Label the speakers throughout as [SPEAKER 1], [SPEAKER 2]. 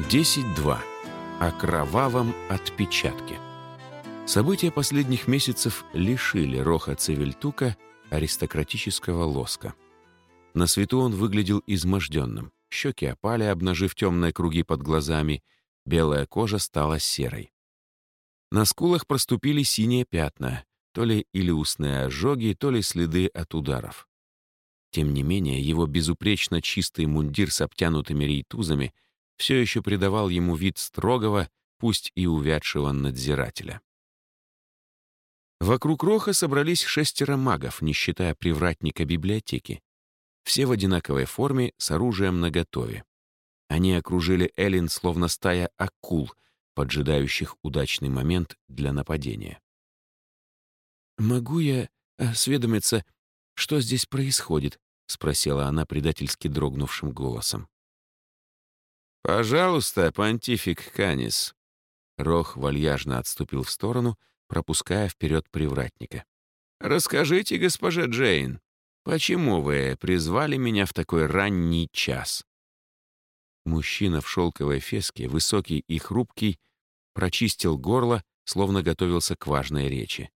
[SPEAKER 1] 10.2. О кровавом отпечатке. События последних месяцев лишили Роха Цивильтука аристократического лоска. На свету он выглядел изможденным. Щеки опали, обнажив темные круги под глазами, белая кожа стала серой. На скулах проступили синие пятна, то ли илиусные ожоги, то ли следы от ударов. Тем не менее, его безупречно чистый мундир с обтянутыми рейтузами все еще придавал ему вид строгого, пусть и увядшего надзирателя. Вокруг Роха собрались шестеро магов, не считая привратника библиотеки. Все в одинаковой форме, с оружием наготове. Они окружили Эллен словно стая акул, поджидающих удачный момент для нападения. «Могу я осведомиться, что здесь происходит?» — спросила она предательски дрогнувшим голосом.
[SPEAKER 2] «Пожалуйста, понтифик Канис».
[SPEAKER 1] Рох вальяжно отступил в сторону, пропуская вперед привратника.
[SPEAKER 2] «Расскажите, госпожа Джейн, почему вы призвали меня в такой ранний час?»
[SPEAKER 1] Мужчина в шелковой феске, высокий и хрупкий, прочистил горло, словно готовился к важной речи.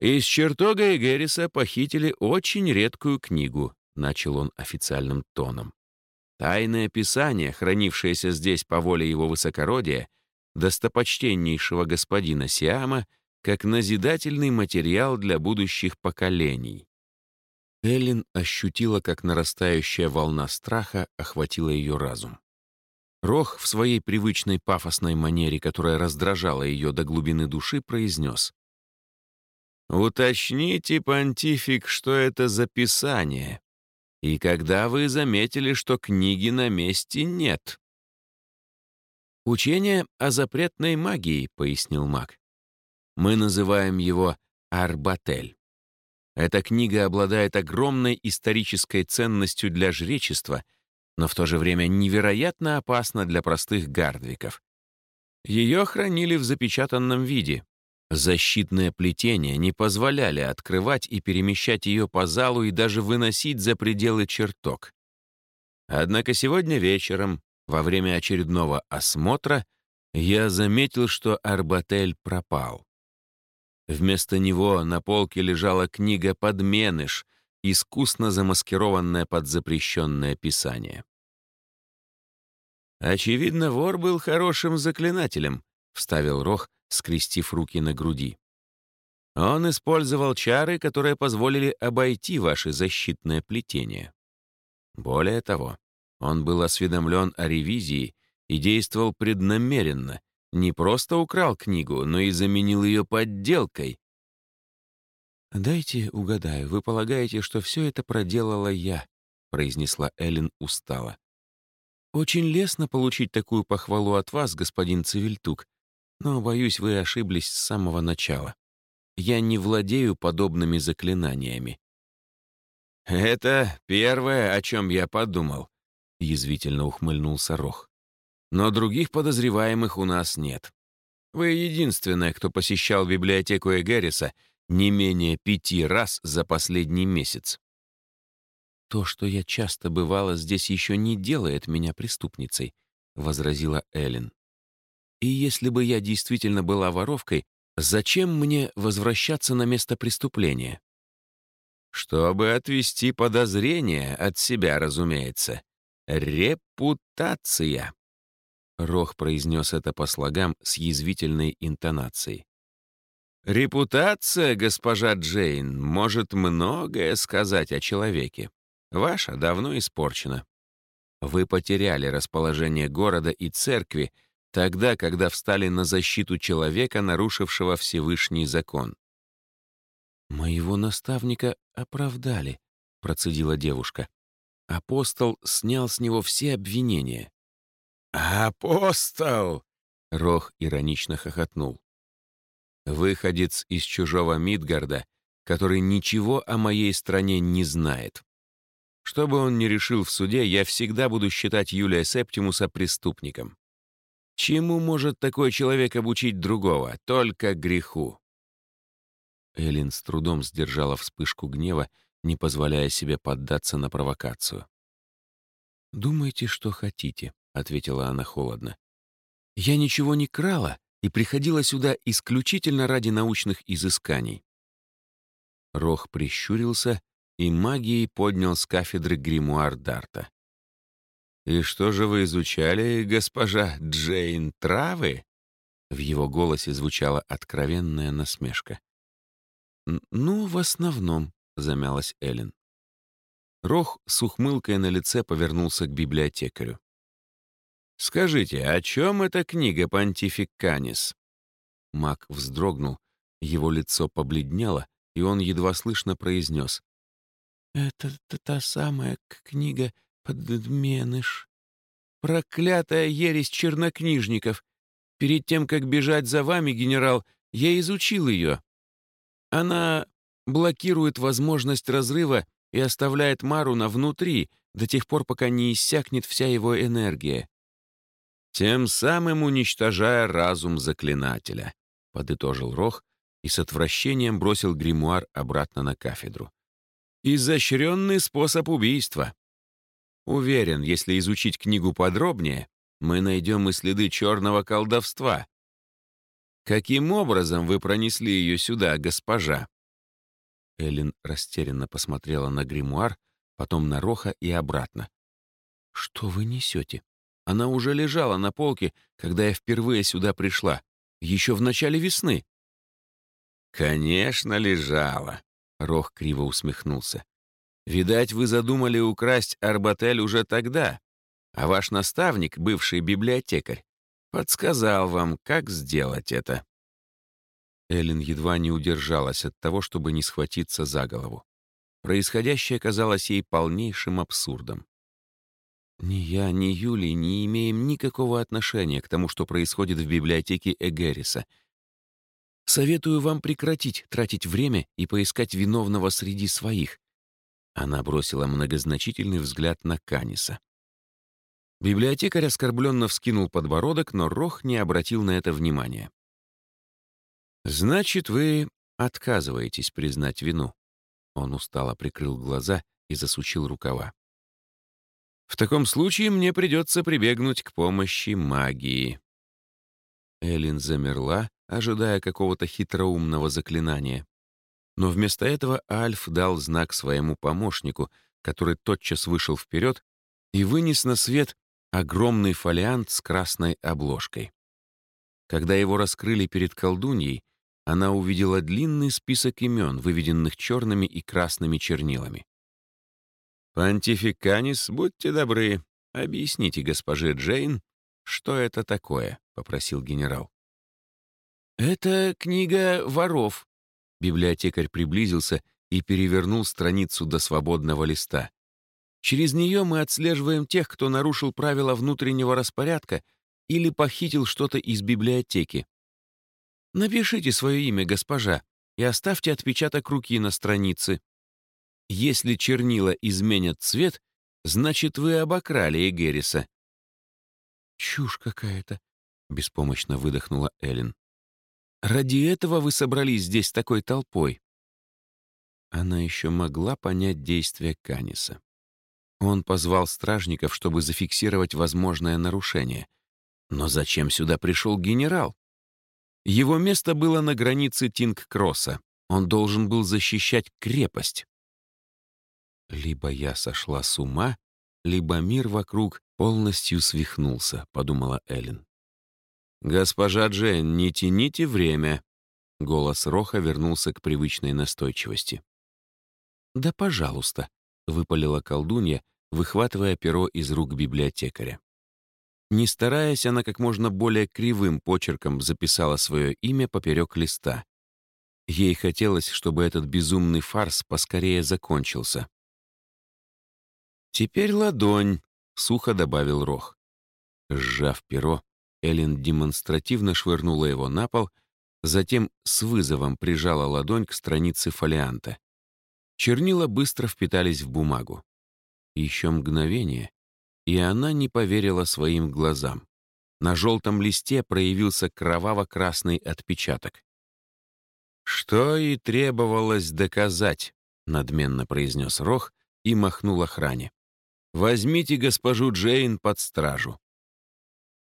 [SPEAKER 2] «Из чертога Эгериса похитили очень редкую книгу», — начал он официальным тоном. «Тайное писание, хранившееся здесь по воле его высокородия, достопочтеннейшего господина Сиама, как назидательный материал для будущих поколений».
[SPEAKER 1] Эллен ощутила, как нарастающая волна страха охватила ее разум. Рох в своей привычной пафосной манере, которая раздражала ее до глубины души, произнес —
[SPEAKER 2] Уточните, понтифик, что это за писание. И когда вы заметили, что книги на месте нет?
[SPEAKER 1] «Учение о запретной магии», — пояснил маг. «Мы называем его Арбатель. Эта книга обладает огромной исторической ценностью для жречества, но в то же время невероятно опасна для простых гардвиков. Ее хранили в запечатанном виде, Защитные плетения не позволяли открывать и перемещать ее по залу и даже выносить за пределы чертог. Однако сегодня вечером, во время очередного осмотра, я заметил, что Арбатель пропал. Вместо него на полке лежала книга «Подменыш», искусно замаскированная под запрещенное писание.
[SPEAKER 2] «Очевидно, вор был хорошим заклинателем», — вставил Рох, скрестив руки на груди. Он использовал чары, которые позволили обойти ваше защитное плетение. Более того, он был осведомлен о ревизии и действовал преднамеренно, не просто украл книгу, но и заменил ее подделкой.
[SPEAKER 1] «Дайте угадаю, вы полагаете, что все это проделала я», — произнесла Эллен устало. «Очень лестно получить такую похвалу от вас, господин Цивильтук, но, боюсь, вы ошиблись с самого начала. Я не владею подобными заклинаниями».
[SPEAKER 2] «Это первое, о чем я подумал», — язвительно ухмыльнулся Рох. «Но других подозреваемых у нас нет. Вы единственная, кто посещал библиотеку Эгериса не менее пяти раз за последний месяц».
[SPEAKER 1] «То, что я часто бывала здесь, еще не делает меня преступницей», — возразила Эллен. И если бы я действительно была воровкой, зачем мне возвращаться на место преступления?
[SPEAKER 2] Чтобы отвести подозрения от себя, разумеется. Репутация.
[SPEAKER 1] Рох произнес это по слогам с язвительной интонацией.
[SPEAKER 2] «Репутация, госпожа Джейн, может многое сказать о человеке. Ваша давно испорчена. Вы потеряли расположение города и церкви, Тогда, когда встали на защиту человека, нарушившего Всевышний закон.
[SPEAKER 1] «Моего наставника оправдали», — процедила девушка. Апостол снял с него все обвинения.
[SPEAKER 2] «Апостол!» — Рох иронично хохотнул. «Выходец из чужого Мидгарда, который ничего о моей стране не знает. Что бы он ни решил в суде, я всегда буду считать Юлия Септимуса преступником. Чему может такой человек обучить другого? Только греху.
[SPEAKER 1] Элин с трудом сдержала вспышку гнева, не позволяя себе поддаться на провокацию.
[SPEAKER 2] «Думайте, что хотите», — ответила она холодно. «Я ничего не крала и приходила сюда исключительно ради научных изысканий». Рох прищурился и магией поднял с кафедры гримуар Дарта. «И что же вы изучали, госпожа Джейн, травы?» В его голосе звучала откровенная насмешка. «Ну, в основном», — замялась Эллен. Рох с ухмылкой на лице повернулся к библиотекарю. «Скажите, о чем эта книга «Понтифик Канис»?» Мак вздрогнул, его лицо побледнело, и он едва слышно произнес. «Это та самая книга «Подменыш». Проклятая ересь чернокнижников. Перед тем, как бежать за вами, генерал, я изучил ее. Она блокирует возможность разрыва и оставляет Маруна внутри до тех пор, пока не иссякнет вся его энергия. Тем самым уничтожая разум заклинателя, подытожил Рох и с отвращением бросил гримуар обратно на кафедру. Изощренный способ убийства. Уверен, если изучить книгу подробнее, мы найдем и следы черного колдовства. Каким образом вы пронесли ее сюда, госпожа?» Эллен растерянно посмотрела на гримуар, потом на Роха и обратно. «Что вы несете? Она уже лежала на полке, когда я впервые сюда пришла, еще в начале весны». «Конечно, лежала», — Рох криво усмехнулся. «Видать, вы задумали украсть Арбатель уже тогда, а ваш наставник, бывший библиотекарь, подсказал вам, как сделать это». Эллен едва не удержалась от того, чтобы не схватиться за голову. Происходящее казалось ей полнейшим абсурдом. «Ни я, ни Юлий не имеем никакого отношения к тому, что происходит в библиотеке Эгериса. Советую вам прекратить тратить время и поискать виновного среди своих». Она бросила многозначительный взгляд на Каниса. Библиотекарь оскорбленно вскинул подбородок, но Рох не обратил на это внимания. «Значит, вы отказываетесь признать вину?» Он устало прикрыл глаза и засучил рукава. «В таком случае мне придется прибегнуть к помощи магии». Элин замерла, ожидая какого-то хитроумного заклинания. Но вместо этого Альф дал знак своему помощнику, который тотчас вышел вперед и вынес на свет огромный фолиант с красной обложкой. Когда его раскрыли перед колдуньей, она увидела длинный список имен, выведенных черными и красными чернилами. «Понтификанис, будьте добры, объясните госпоже Джейн, что это такое», — попросил генерал. «Это книга воров». Библиотекарь приблизился и перевернул страницу до свободного листа. Через нее мы отслеживаем тех, кто нарушил правила внутреннего распорядка или похитил что-то из библиотеки. Напишите свое имя, госпожа, и оставьте отпечаток руки на странице. Если чернила изменят цвет, значит, вы обокрали Эгериса». «Чушь какая-то», — беспомощно выдохнула Эллен. «Ради этого вы собрались здесь такой толпой?» Она еще могла понять действия Каниса. Он позвал стражников, чтобы зафиксировать возможное нарушение. Но зачем сюда пришел генерал? Его место было на границе Тинг-Кросса. Он должен был защищать крепость. «Либо я сошла с ума, либо мир вокруг полностью свихнулся», — подумала Эллен. «Госпожа Джейн, не тяните время», — голос Роха вернулся к привычной настойчивости. «Да, пожалуйста», — выпалила колдунья, выхватывая перо из рук библиотекаря. Не стараясь, она как можно более кривым почерком записала свое имя поперек листа. Ей хотелось, чтобы этот безумный фарс поскорее закончился. «Теперь ладонь», — сухо добавил Рох. Сжав перо, Эллен демонстративно швырнула его на пол, затем с вызовом прижала ладонь к странице фолианта. Чернила быстро впитались в бумагу. Еще мгновение, и она не поверила своим глазам. На желтом листе проявился кроваво-красный отпечаток. «Что и требовалось доказать», — надменно произнес Рох и махнул охране.
[SPEAKER 1] Возьмите госпожу Джейн под стражу».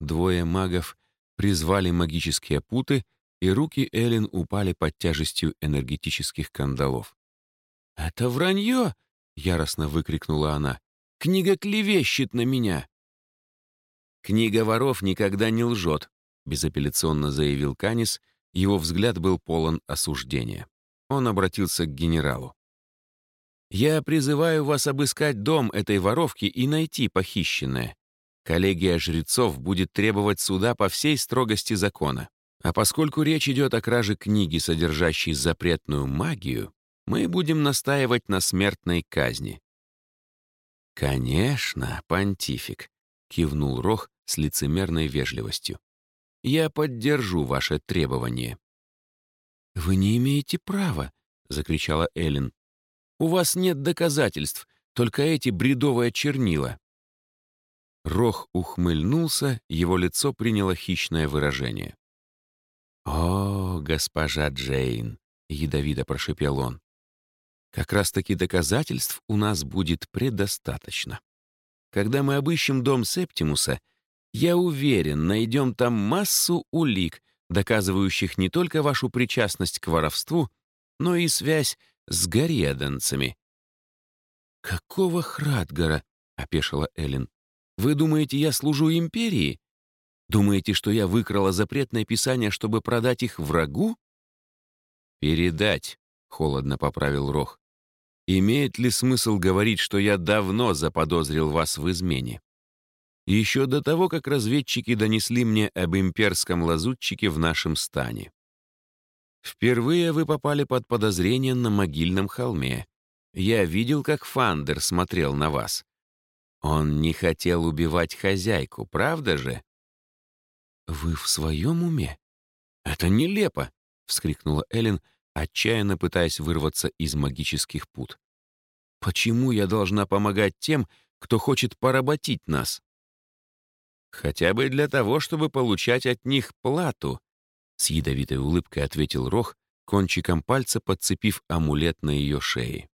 [SPEAKER 2] Двое магов призвали магические путы, и руки Эллен упали под тяжестью энергетических кандалов.
[SPEAKER 1] «Это вранье!» — яростно выкрикнула она. «Книга клевещет на меня!» «Книга воров никогда не лжет», — безапелляционно заявил Канис. Его взгляд был полон осуждения. Он обратился к генералу. «Я призываю вас обыскать дом этой воровки и найти похищенное. Коллегия жрецов будет требовать суда по всей строгости закона. А поскольку речь идет о краже книги, содержащей запретную магию, мы будем настаивать на смертной казни». «Конечно, понтифик», — кивнул Рох с лицемерной вежливостью. «Я поддержу ваше требование». «Вы не имеете права», — закричала Эллен. «У вас нет доказательств, только эти бредовые чернила».
[SPEAKER 2] Рох ухмыльнулся, его лицо приняло хищное выражение.
[SPEAKER 1] «О, госпожа Джейн!» — ядовито прошепел он. «Как раз-таки доказательств у нас будет предостаточно. Когда мы обыщем дом Септимуса, я уверен, найдем там массу улик, доказывающих не только вашу причастность к воровству, но и связь с горьяденцами». «Какого Храдгара?» — опешила Эллен. «Вы думаете, я служу империи? Думаете, что я выкрала запретное писание, чтобы продать их врагу?»
[SPEAKER 2] «Передать», — холодно поправил Рох. «Имеет ли смысл говорить, что я давно заподозрил вас в измене? Еще до того, как разведчики донесли мне об имперском лазутчике в нашем стане. Впервые вы попали под подозрение на могильном холме. Я видел, как Фандер смотрел на вас. Он не хотел убивать хозяйку, правда же?»
[SPEAKER 1] «Вы в своем уме? Это нелепо!» — вскрикнула Эллен, отчаянно пытаясь вырваться из магических пут. «Почему я должна помогать тем, кто хочет поработить нас?»
[SPEAKER 2] «Хотя бы для того, чтобы получать от них плату», — с ядовитой улыбкой ответил Рох, кончиком пальца подцепив амулет на ее шее.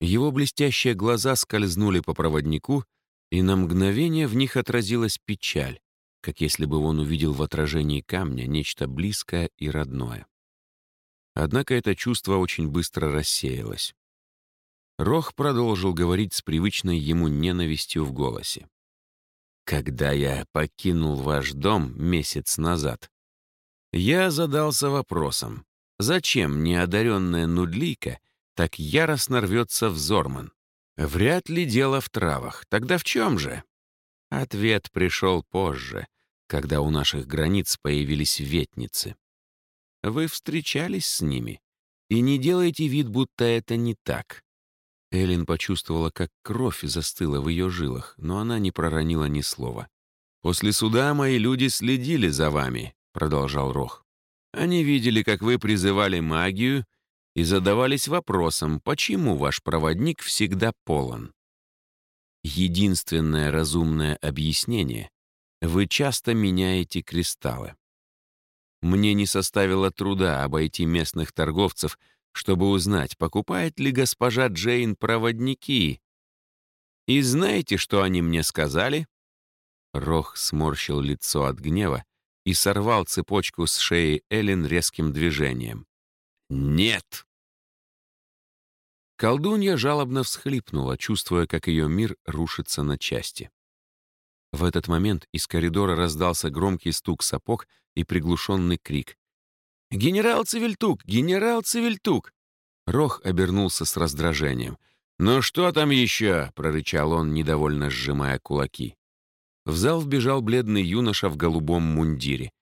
[SPEAKER 2] Его блестящие глаза скользнули по проводнику, и на мгновение в них отразилась печаль как если бы он увидел в отражении камня нечто близкое и родное. Однако это чувство очень быстро рассеялось. Рох продолжил говорить с привычной ему ненавистью в голосе. «Когда я покинул ваш дом месяц назад, я задался вопросом, зачем неодаренная нудлийка так яростно рвется в Зорман? Вряд ли дело в травах. Тогда в чем же? Ответ пришел позже, когда у наших границ появились ветницы. Вы встречались с ними, и не делайте вид, будто это не так. Эллен почувствовала, как кровь застыла в ее жилах, но она не проронила ни слова. «После суда мои люди следили за вами», — продолжал Рох. «Они видели, как вы призывали магию и задавались вопросом, почему ваш проводник всегда полон. Единственное разумное объяснение — вы часто меняете кристаллы. Мне не составило труда обойти местных торговцев, чтобы узнать, покупает ли госпожа Джейн проводники. И знаете, что они мне сказали? Рох сморщил лицо от гнева и сорвал цепочку с шеи Эллен резким движением. «Нет!» Колдунья жалобно всхлипнула, чувствуя, как ее мир рушится на части. В этот момент из коридора раздался громкий стук сапог и приглушенный крик. «Генерал Цивильтук! Генерал Цивильтук!» Рох обернулся с раздражением. «Ну что там еще?» — прорычал он, недовольно сжимая кулаки. В зал вбежал бледный юноша в голубом мундире.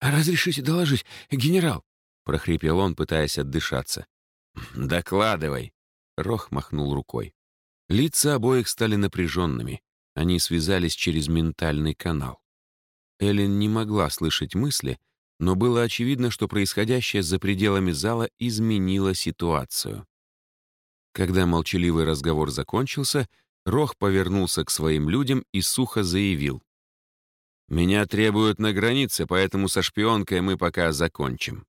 [SPEAKER 1] «Разрешите доложить, генерал?»
[SPEAKER 2] — прохрипел он, пытаясь отдышаться. «Докладывай!» — Рох махнул рукой. Лица обоих стали напряженными. Они связались через ментальный канал. Эллен не могла слышать мысли, но было очевидно, что происходящее за пределами зала изменило ситуацию. Когда молчаливый разговор закончился, Рох повернулся к своим людям и сухо заявил. «Меня требуют на границе, поэтому со шпионкой мы пока закончим».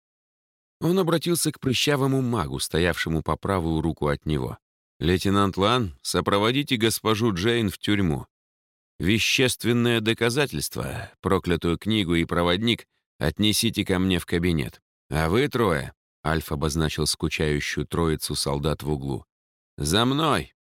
[SPEAKER 2] Он обратился к прыщавому магу, стоявшему по правую руку от него.
[SPEAKER 1] Лейтенант Лан, сопроводите госпожу Джейн в тюрьму. Вещественное доказательство, проклятую книгу и проводник отнесите ко мне в кабинет. А вы трое, Альф обозначил скучающую троицу солдат в углу. За мной!